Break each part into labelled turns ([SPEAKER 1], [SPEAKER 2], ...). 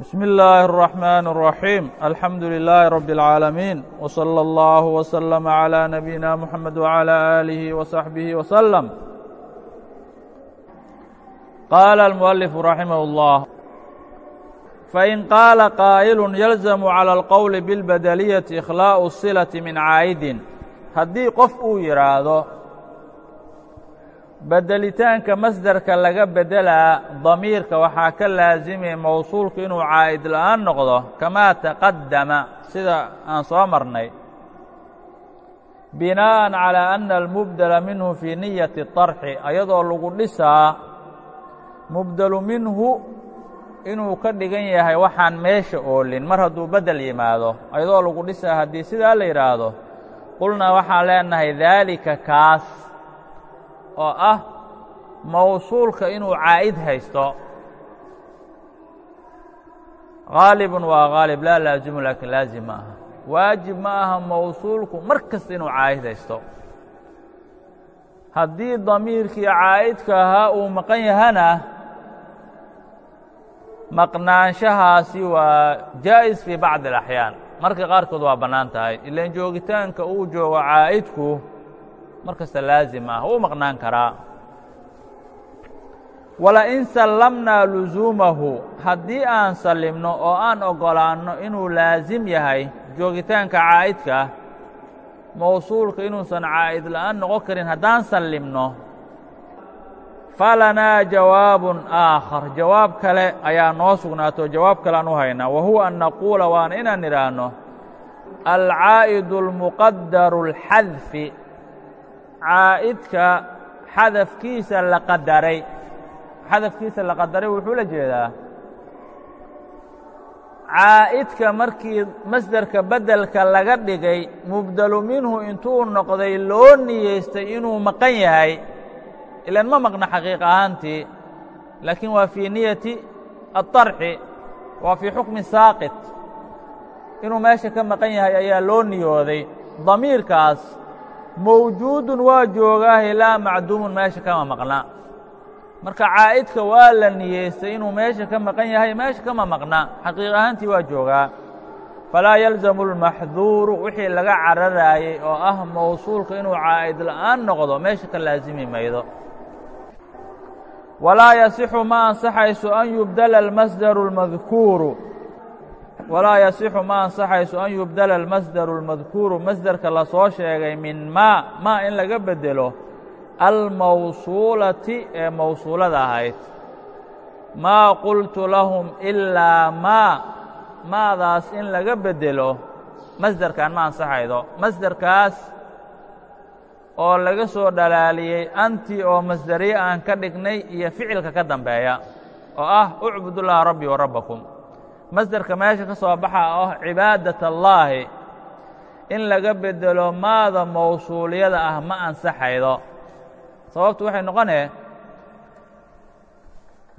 [SPEAKER 1] بسم الله الرحمن الرحيم الحمد لله رب العالمين وصلى الله وسلم على نبينا محمد وعلى آله وصحبه وسلم قال المؤلف رحمه الله فإن قال قائل يلزم على القول بالبدلية إخلاء الصلة من عاa'د haddii qof uu yidhaahdo bedelitaanka masderka laga bedelaa damiirka waxaa ka laazimaya mawsuulku inuu caa'id la'aan noqdo kamaa taqadama sida aan soo marnay binaءa calى أna almubdela minhu fii niyati طarxi ayadoo lagu dhisaa mubdelu minhu inuu ka dhigan yahay waxaan meesha oolin mar hadduu bedel yimaado ayadoo lagu dhisaa haddii sidaa la yidhaahdo qulnaa waxaan leenahay daalika kaas oo ah mawsuulka inuu caa'id haysto. Haalibun waa haalib laa laazimu laakiin laazim ma aha waajib ma aha mawsuulku mar kasta inuu caa'id haysto. Haddii damiirkii caa'idka ahaa uu maqan yahana maqnaanshahaasi waa jaa'is fii bacdi اlaxyaan marka qaarkood waa bannaan tahay. Ilan joogitaanka uu joogo caa'idku mar kasta laazim ah wuu maqnaan karaa. Walain sallamnaa lusuumahu haddii aan sallimno oo aan oggolaanno inuu laasim yahay joogitaanka caa'idka mawsuulka inuusan caa'id la'aan noqon karin haddaan sallimno falanaa jawaabun aakhar. Jawaab kale ayaa noo sugnaato jawaab kalean u haynaa. Wa huwa an naquula waana inaan idhaahno alcaa'idu almuqadaru اlxadfi caa'idka xadafkiisa la qadaray. Xadafkiisa la qadaray wuxuu la jeedaa caa'idka markii masderka beddelka laga dhigay mubdelu minhu intuu noqday loo niyeystay inuu maqan yahay. Ilan ma maqna xaqiiq ahaantii laakiin waa fii niyati aلطarxi waa fii xukmi saaqit. Inuu meesha ka maqan yahay ayaa loo niyooday. Damiirkaas mawjuudun waa joogaahe laa macduumun meesha kama maqna marka caa'idka waa la niyeystay inuu meesha ka maqan yahay meesha kama maqna xaqiiq ahaantii waa joogaa. Falaa yalzamu اlmaxduuru wixii laga cararaayey oo ah mawsuulka inuu caa'id la'aan noqdo meesha ka laasimi maydo. Walaa yasixu ma ansaxayso an yubdala almasdaru اlmadkuuru walaa yasixu ma ansaxayso an yubdala almasdaru اlmadkuuru masderka la soo sheegay min maa maa in laga bedelo almawsuulati ee mawsuulada ahayd. Maa qultu lahum ilaa maa maadaas in laga bedelo masderkan ma ansaxaydo. Masderkaas oo laga soo dhalaaliyey anti oo masderiye aan ka dhignay iyo ficilka ka dambeeya oo ah ucbudullaha rabbi wa rabbakum masderka meesha ka soo baxa oo cibaadat allaahi in laga bedelo maada mawsuuliyada ah ma ansaxaydo. Sababtu waxay noqonee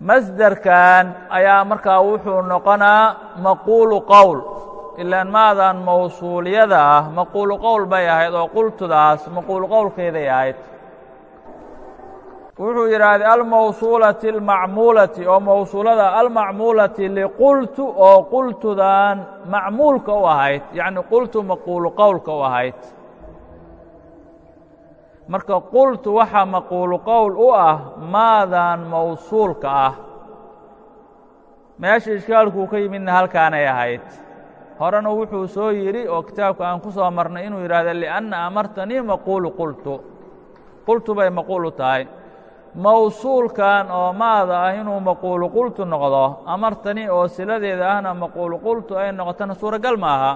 [SPEAKER 1] masderkan ayaa markaa wuxuu noqonaa maquulu qowl. Ilaan maadan mawsuuliyada ah maquulu qowl bay ahayd oo qultudaas maquulu qowlkeeday ahayd wuxuu yidhaahday almawsuulati almacmuulati oo mawsuulada almacmuulati liqultu oo qultudan macmuulka u ahayd yacni qultu maquulu qowlka u ahayd. Marka qultu waxaa maquulu qowl u ah maadan mawsuulka ah. Meesha ishkaalkuu ka yimidna halkaanay ahayd. Horena wuxuu soo yidhi oo kitaabka aan ku soo marnay inuu yidhahdo liأnna amartanii maquulu qultu. Qultu bay maquul u tahay mawsuulkan oo maada ah inuu maquulu qultu noqdo amartanii oo siladeeda ahna maquulu qultu ay noqotona suuragal ma aha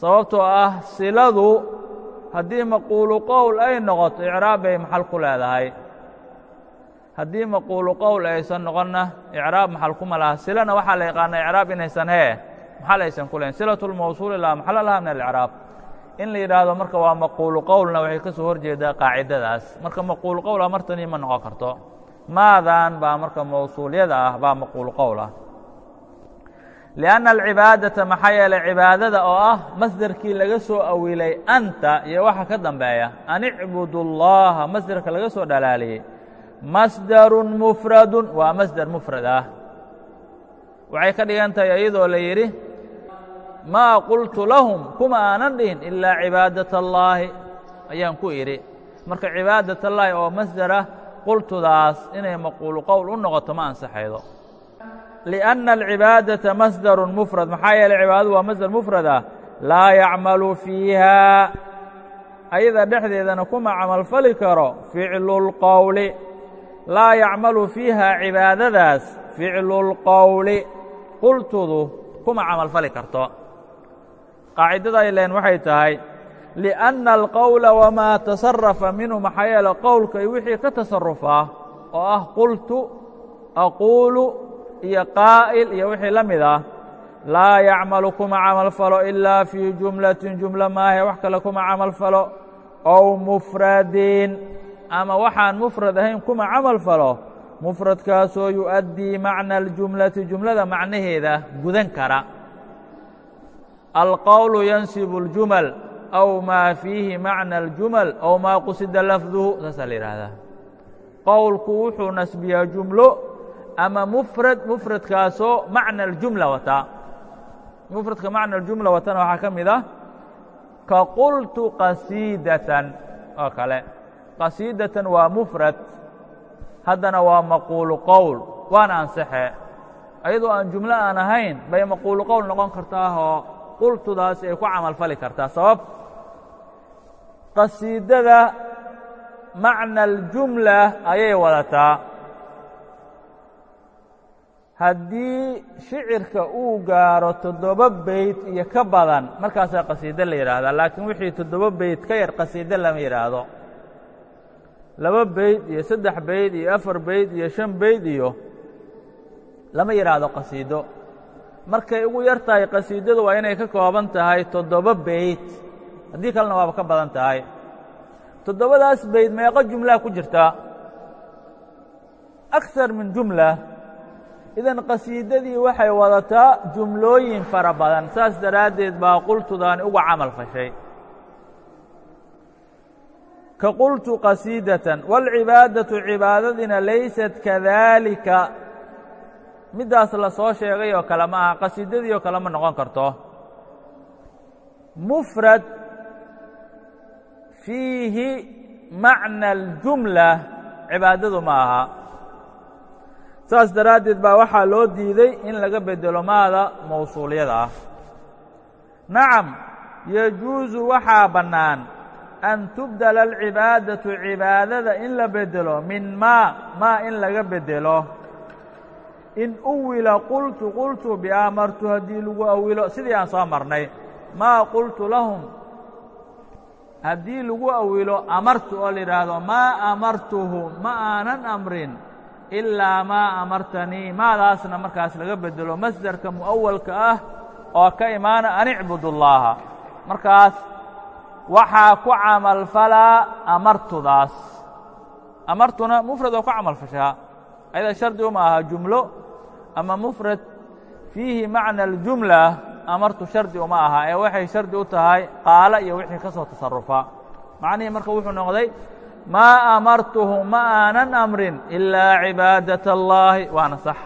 [SPEAKER 1] sababtoo ah siladu haddii maquulu qowl ay noqoto icraab bay maxal ku leedahay. Haddii maquulu qowl aysan noqonna icraab maxal kuma laha. Silana waxaa la yaqaana icraab inaysan hee maxal aysan ku lahayn silatu lmawsuuli laa maxala laha min alcraab in la yidhaahdo marka waa maquulu qowlna waxay ka soo horjeedaa qaacidadaas. Marka maquulu qowl ah amartani ma noqon karto. Maadan baa marka mawsuulyada ah baa maquulu qowl ah. Lianna alcibaadata maxaa yeelay cibaadada oo ah masdarkii laga soo awilay anta iyo waxa ka dambeeya. An icbudu اllaha masdarka laga soo dhalaaliyey masdarun mufradu waa masdar mufrad ah. Waxay ka dhigan tahay iyadoo la yidhi maa qultu lahum kuma aanan dhihin ilaa cibaadat allaahi ayaan ku idhi marka cibaadat allaahi oo masdar ah qultudaas inay maquulu qowl u noqoto ma ansaxaydo liأnna alcibaadaةa masdarun mufrad maxaa yeeley cibaadadu waa masdar mufrad ah laa yacmalu fiiha ayada dhexdeedana kuma camalfali karo ficlu اlqowli laa yacmalu fiiha cibaadadaas ficlu اlqowli qultudu kuma camalfali karto qaacidada ay leen waxay tahay liأnna alqowla wamaa tasarafa minhu maxaa yeele qowlka iyo wixii ka tasarufaa oo ah qultu aquulu iyo qaa'il iyo wixii la mid ah laa yacmalu kuma camal falo ilaa fii jumlatin jumla maahe wax kale kuma camal falo ow mufradin ama waxaan mufrad ahayn kuma camal falo mufradkaasoo yuؤaddii macna اljumlati jumlada macnaheeda gudan kara alqowlu yansibu اljumal aw maa fiihi macna aljumal aw maa qusida lafduhu saasaa la yidhaahdaa. qowlku wuxuu nasbiyaa jumlo ama mufrad mufradkaasoo macna aljumla wataa. Mufradka macna aljumla watana waxaa ka mid ah ka qultu qasiidatan. Oo kale. Qasiidatan waa mufrad. Haddana waa maquulu qowl. Waana ansaxe ayadoo aan jumlo aan ahayn bay maquulu qowl noqon kartaahoo qultudaasi ay ku camal fali kartaa. Sabab qasiidada macna aljumla ayay wadataa. Haddii shicirka uu gaaro toddoba beyd iyo ka badan markaasaa qasiido la yidhaahdaa laakiin wixii toddoba beyd ka yar qasiido lama yidhaahdo. Laba beyd iyo saddex beyd iyo afar beyd iyo shan beyd iyo lama yidhaahdo qasiido markay ugu yar tahay qasiidadu waa inay ka kooban tahay toddoba beyd haddii kalena waaba ka badan tahay. Toddobadaas beyd meeqo jumlaa ku jirta. Akar min jumla. Idan qasiidadii waxay wadataa jumlooyin fara badan saas daraaddeed baa qultudaani uga camal fashay. Ka qultu qasiidatan wاlcibaadaةu cibaadadiina laysat kadaalika middaas la soo sheegay oo kale ma aha qasiidadii oo kale ma noqon karto. Mufrad fiihi macna اljumla cibaadadu ma aha. Saas daraaddeed baa waxaa loo diiday in laga bedelo maada mawsuuliyada ah. Nacam yajuusu waxaa bannaan an tubdala alcibaadatu cibaadada in la bedelo min maa maa in laga bedelo in uwila qultu qultu biamartu haddii lagu awilo sidii aan soo marnay maa qultu lahum haddii lagu awilo amartu oo la yidhaahdo maa amartuhu ma aanan amrin ilaa maa amartanii maadaasna markaas laga bedelo masdarka mu'awalka ah oo ka imaana an icbud اllaaha markaas waxaa ku camalfalaa amartudaas. Amartuna mufrad oo ku camalfashaa ayada shardi uma aha jumlo ama mufrad fiihi macna اljumla amartu shardi uma aha ee waxay shardi u tahay qaalo iyo wixii ka soo tasarufa macnihii marka wuxuu noqday maa amartuhu ma aanan amrin ilaa cibaadaة اllaahi waana sax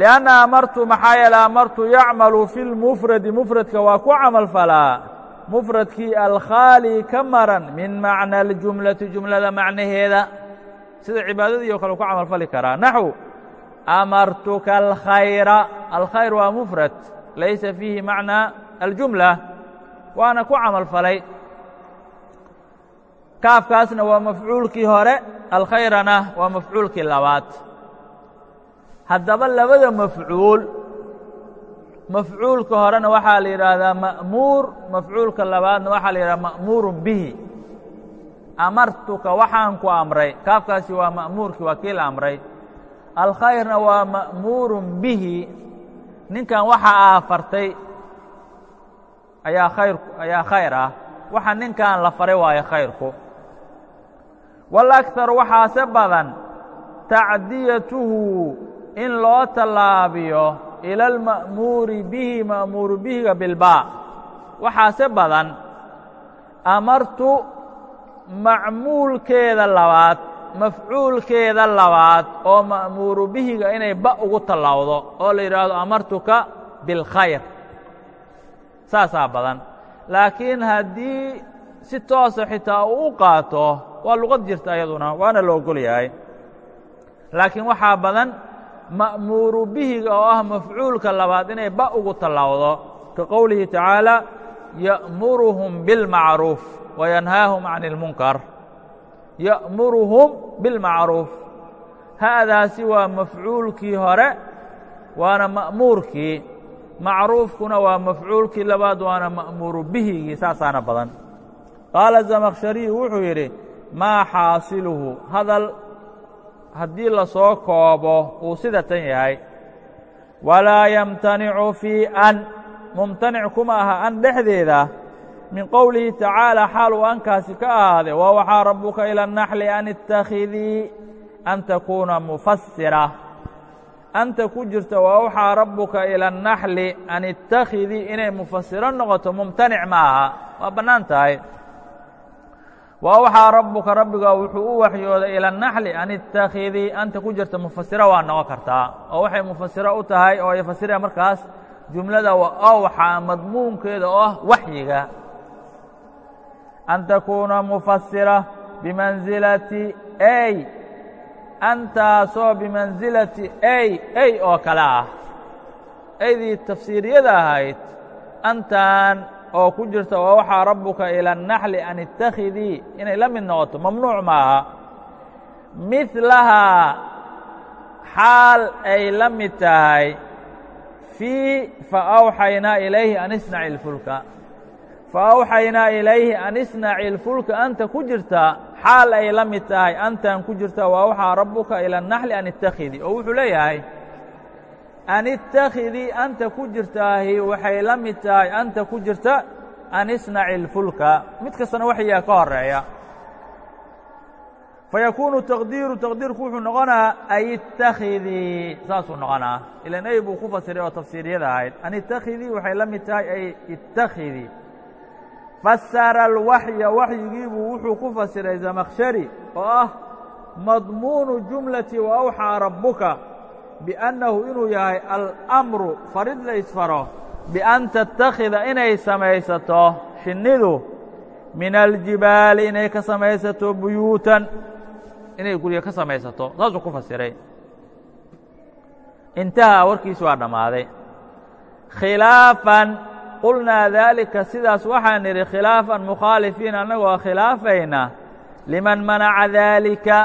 [SPEAKER 1] لأnna amartu maxaa yeele amartu yacmalu fi اlmufradi mufradka waa ku camal falaa mufradkii alkhaali ka maran min macna اljumlati jumlada macnaheeda sida cibaadadii o kale ku camal fali karaa. Naxو amartuka alkhayra. Alkhayr waa mufrad laysa fiihi macna aljumla. Waana ku camal falay. Kaafkaasna waa mafcuulkii hore alkhayrana waa mafcuulkii labaad. Haddaba labada mafcuul mafcuulka horena waxaa la yidhaahdaa ma'muur mafcuulka labaadna waxaa la yidhahdaa ma'muurun bihi amartuka waxaan ku amray. Kaafkaasi waa ma'muurkii waa kii la amray. Alkhayrna waa ma'muurun bihi. Ninkan waxa aafartay ayaa khayr ayaa khayr ah. Waxa ninkan la faray waayo khayrku. Wal walakhar waxaase badan tacdiyatuhu in loo tallaabiyo ila alma'muuri bihi ma'muuru bihiga bilbaa waxaase badan amartu macmuulkeeda labaad mafcuulkeeda labaad oo ma'muuru bihiga inay ba ugu tallawdo oo la yidhaahdo amartuka biاlkhayr saasaa badan. Laakiin haddii si toosa xitaa uu u qaato waa luqad jirta iyaduna waana la ogol yahay. Laakiin waxaa badan ma'muuru bihiga oo ah mafcuulka labaad inay ba ugu tallawdo ka qowlihi tacaalى ya'muruhum biاlmacruuf wayanhaahum can اlmunkar ya'muruhum biاlmacruuf ha'daasi waa mafcuulkii hore waana ma'muurkii macruufkuna waa mafcuulkii labaad waana ma'muuru bihigii saasaana badan qaala zamakhshariyu wuxuu yidhi maa xaasiluhu hadal haddii lasoo koobo uu sida tan yahay walaa yamtanicu fii an mumtanic kuma aha an dhexdeeda min qowlihi tacaalى xaal uu ankaasi ka ahaade wa waxaa rabuka ilى الnaxli an اtakhidii an takuuna mufasira anta ku jirta wa waxaa rabuka ilى الnaxli an اtakhidii inay mufasiro noqoto mumtanic ma aha waa bannaan tahay wa waxaa rabuka rabbiga wuxuu u waxyooday ilى الnaxli an اtakhidii anta ku jirta mufasiro waa noqon kartaa oo waxay mufasiro u tahay oo ay fasiraya markaas jumlada awxa madmuunkeeda oo ah waxyiga. An takuuna mufasira bimansilati ay antaasoo bimansilati ay ay oo kale ah. Aydii tafsiiriyada ahayd antan oo ku jirta wawxaa rabbuka ila اnaxli an ittakhidii inay la mid noqoto mamnuuc maaha. Milahaa xaal ay la mid tahay fii faawxaynaa ilayhi an isnaci اlfulka faawxaynaa ilayhi an isnaci اlfulka anta ku jirta xaal ay la mid tahay antan ku jirta waa waxaa rabuka ilى الnaxli an اtakhidii oo wuxuu leeyahay an اtakhidii anta ku jirtaahi waxay la mid tahay anta ku jirta an isnaci اlfulka mid kastana waxyaa ka horeeya fayakuunu taqdiiru taqdiirku wuxuu noqonaa ay ittakhidii saasuu noqonaa ilan ey buu ku fasiray oo tafsiiriyada ahayd an ittakhidii waxay la mid tahay ay ittakhidii fasara alwaxya waxyigiibuu wuxuu ku fasiray zamakhshari oo ah madmuunu jumlati wa awxaa rabbuka biannahu inuu yahay almru farid la isfaro bian tattakhida inay samaysato shinnidu min aljibaali inay ka samaysato buyuutan inay guryo ka samaysato saasuu ku fasiray intahaa warkiisi waa dhammaaday khilaafan qulnaa daalika sidaas waxaan nidhi khilaafan mukhaalifiin annagoo khilaafayna liman manaca daalika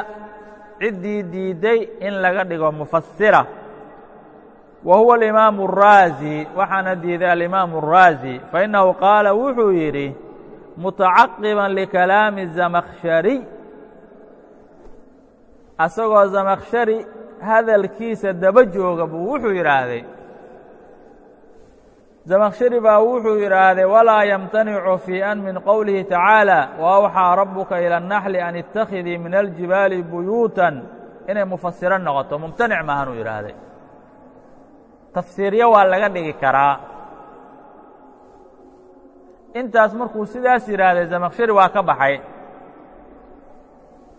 [SPEAKER 1] ciddii diidday in laga dhigo mufasira wa huwa alimaamu الraazi waxaana diiday alimaamu الraazi fainnahu qaala wuxuu yidhi mutacaqiban likalaami zamakhshariy asagoo zamakhshari hadalkiisa daba jooga buu wuxuu yidhaahday zamakhshari baa wuxuu yidhaahday walaa yamtanicu fii an min qowlihi tacaalى waawxaa rabuka ilى الnaxli an ittakhidii min aljibaali buyuutan inay mufasiro noqoto mumtanic maahanuu yidhaahday tafsiiryo waa laga dhigi karaa intaas markuu sidaas yidhaahday zamakhshari waa ka baxay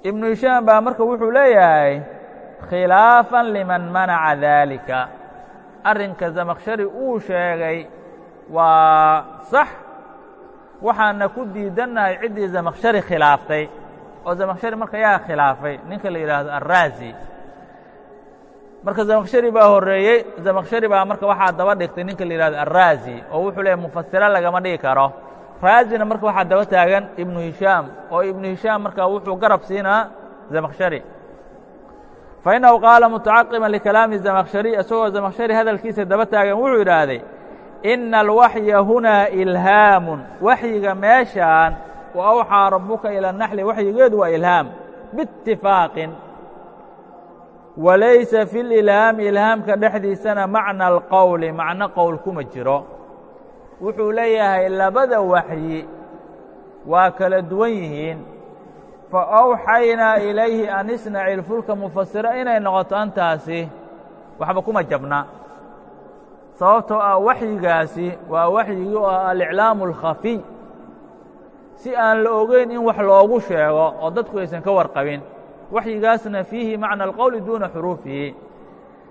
[SPEAKER 1] ibnu hishaam baa marka wuxuu leeyahay khilaafan liman manaca daalika arrinka zamakhshari uu sheegay waa sax waxaana ku diidannahay ciddii zamakhshari khilaaftay. Oo zamakhshari marka yaa khilaafay ninka la yidhaahdo arraazi marka zamakhshari baa horreeyey zamakhshari baa marka waxaa daba dhigtay ninka la yidhahdo arraazi oo wuxuu leeyahy mufasiro lagama dhigi karo raazina marka waxaa daba taagan ibnu hishaam oo ibnu hishaam marka wuxuu garab siinaa zamakhshari. Fainnahu qaala mutacaqiban likalaami zamakhshari isagoo zamakhshari hadalkiisa daba taagan wuxuu yidhaahday ina alwaxya hunaa ilhaamun. Waxyiga meeshaan wa awxaa rabuka ila naxli waxyigeedu waa ilhaam biitifaaqin walaysa fi lilhaami ilhaamka dhexdiisana macna alqowli macno qowl kuma jiro wuxuu leeyahay labada waxyi waa kala duwan yihiin. Fa awxaynaa ilayhi an isnaci lfulka mufasiro inay noqoto antaasi waxba kuma jabna. Sababtoo ah waxyigaasi waa waxyigii oo ah aliclaamu alkhafiy si aan la ogeyn in wax loogu sheego oo dadku aysan ka warqabin waxyigaasna fiihi macna alqowli duuna xuruufihi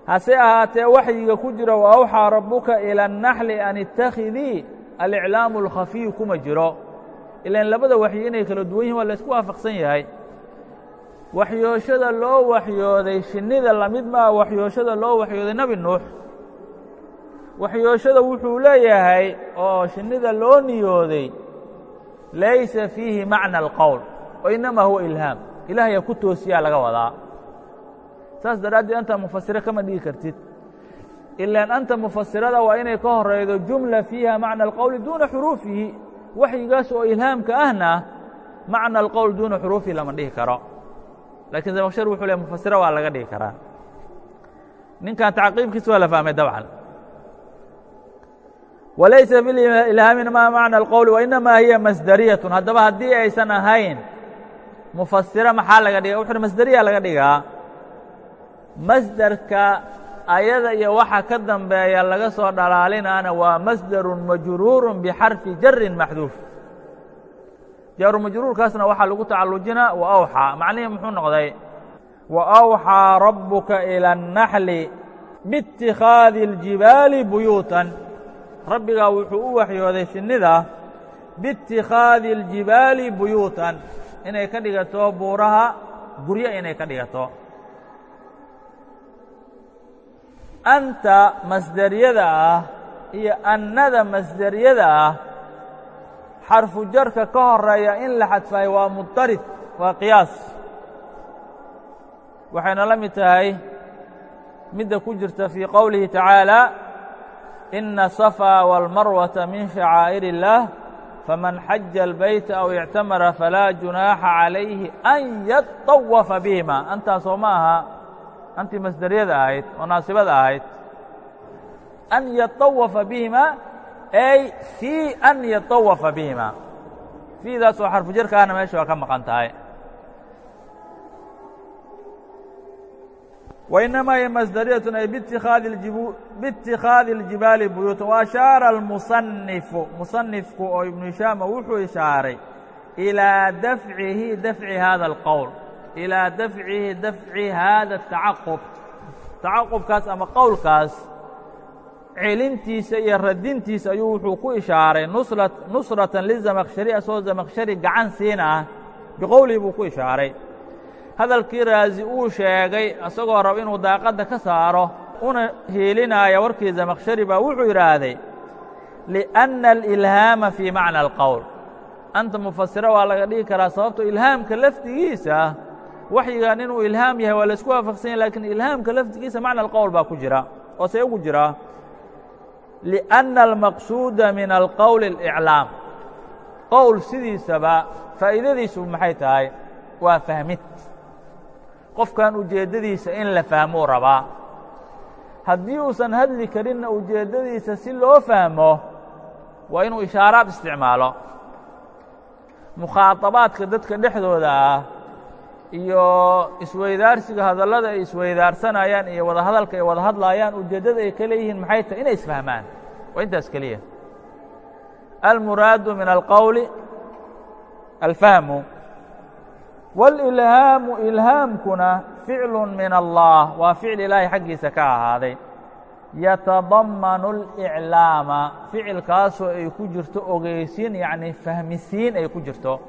[SPEAKER 1] hase ahaatee waxyiga ku jira wa awxaa rabbuka ila annaxli an ittakhidii aliclaamu alkhafiyu kuma jiro. Ilan labada waxyi inay kala duwan yihiin waa laysku waafaqsan yahay. Waxyooshada loo waxyooday shinnida la mid maa waxyooshada loo waxyooday nabi nuux. Waxyooshada wuxuu leeyahay oo shinnida loo niyooday laysa fiihi macna alqowl oo inamaa huwa ilhaam. Ilaahyaa ku toosiyaa laga wadaa saas daraaddeed anta mufasiro kama dhigi kartid. Ilaan anta mufasirada waa inay ka horaydo jumla fiiha macna alqowli duuna xuruufihi. Waxyigaas oo ilhaamka ahna macna alqowl duuna xuruufihi lama dhihi karo. Lakiin zamkshar wuxuu leey mufasiro waa laga dhigi karaa. Ninkan tacqiibkiisa waa la fahmay dabcan. Walaysa fi ilhaamina ma macna alqowli wainamaa hiya masdariyatun. Haddaba haddii aysan ahayn mufasiro maxaa laga dhiga wuxu masderiya laga dhigaa masderka ayada iyo waxa ka dambeeya laga soo dhalaalinaana waa masdarun majruurun bixarfi jarin maxduuf jaaru majruurkaasna waxaa lagu tacallujinaa wa awxaa macnihii muxuu noqday wa awxaa rabbuka ilى الnaxli biاtikhaadi اljibaali buyuutan rabbigaa wuxuu u waxyooday shinnida biاtikhaadi اljibaali buyuutan inay ka dhigato buuraha guryo inay ka dhigato anta masderiyada ah iyo annada masderiyada ah xarfu jarka ka horeeya in la xadfayo waa mudarid waa qiyaas waxayna la mid tahay midda ku jirta fii qowlihi tacaalى ina الصafا wاlmarwaةa min shacaa'ir الlah faman xaja الbayta aw اctamara falaa junaaxa عalayhi an yaطawafa bihima antaasoo ma aha antii masderyada ahayd oo naasibada ahayd an yaطawafa bihima ay fii an yaطawafa bihima fiidaas oo xarfu jarka ahna meesha waa ka maqan tahay وإنما هي مصدرية أي باtikخاaذi الجiباaل buyuuta وأشhaaرa المصنف مصنفku oo iبن هiشhاaم wuxuu ishaaray إilىa dفعihi dفعi hada الqول ilaa dafcihi dafci haada atacaqub tacaqubkaas ama qowlkaas celintiisa iyo radintiisa ayuu wuxuu ku ishaaray nusratan lizamakshari asagoo zamakshari gacan siin ah biqowlii buu ku ishaaray. Hadalkii raasi uu sheegay asagoo rab inuu daaqadda ka saaro una hiilinaya warkii zamakshari baa wuxuu yidhaahday liأnna alilhaama fii macna alqowl. Anta mufasiro waa laga dhigi karaa sababto ilhaamka lafdigiisa waxyigan inuu ilhaam yahay waa laisku waafaqsan yahy lakiin ilhaamka lafdigiisa macna alqowl baa ku jira oo see ugu jira liأnna almaqsuuda min alqowl اlإclaam qowl sidiisaba faa'iidadiisu maxay tahay waa fahmid qofkan ujeeddadiisa in la fahmuu rabaa haddii uusan hadli karinna ujeeddadiisa si loo fahmo waa inuu ishaaraad isticmaalo mukhaadabaadka dadka dhexdooda ah iyo isweydaarsiga hadallada ay isweydaarsanayaan iyo wadahadalka ay wada hadlayaan ujeeddada ay ka leeyihiin maxay tahay? Inay isfahmaan waa intaas keliya almuraadu min alqowli alfahmu. Wاlilhaamu ilhaamkuna ficlu min allah. Waa ficil ilaahay xaggiisa ka ahaaday. Yatadammanu اlclaama ficilkaasoo ay ku jirto ogeysiin yacni fahmisiin ay ku jirto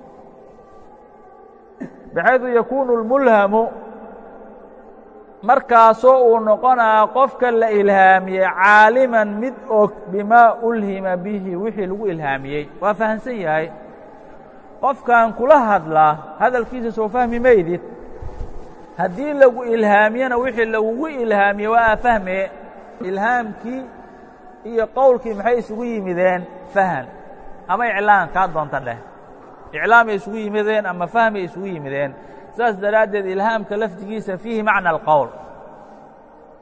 [SPEAKER 1] baxaydu yakuunu اlmulhamu markaasoo uu noqonaa qofka la ilhaamiyey caaliman mid og bimaa ulhima bihi wixii lagu ilhaamiyey. Waa fahamsan yahay. Qofkan kula hadlaa hadalkiisa soo fahmi maydid haddii lagu ilhaamiyena wixii lagugu ilhaamiye waa aa fahme. Ilhaamkii iyo qowlkii maxay isugu yimideen? Fahan. Ama iclaan kaa doonta dheh iclaamay isugu yimideen ama fahmay isugu yimideen saas daraaddeed ilhaamka lafdigiisa fiihi macna alqowl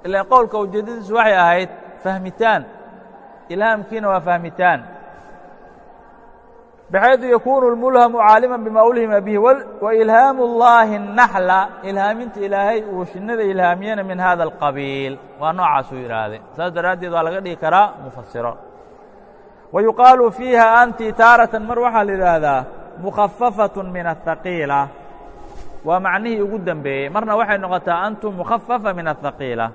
[SPEAKER 1] ilaan qowlka ujeeddadiisu waxay ahayd fahmitaan ilhaamkiina waa fahmitaan baxaydu yakuunu اlmulhamu caalima bima ulhima bihi wailhaamu اllahi الnaxla ilhaaminta ilaahay uu shinnada ilhaamiyana min hada اlqabiil waa noocaasuu yidhaahday saas daraaddeed waa laga dhigi karaa mufasiro wa yuqaalu fiiha anti taaratan mar waxaa la yidhaahdaa mukhafafaة min aلthaqiila waa macnihii ugu dembeeyey marna waxay noqotaa antum mukhafafa min aلthaqiila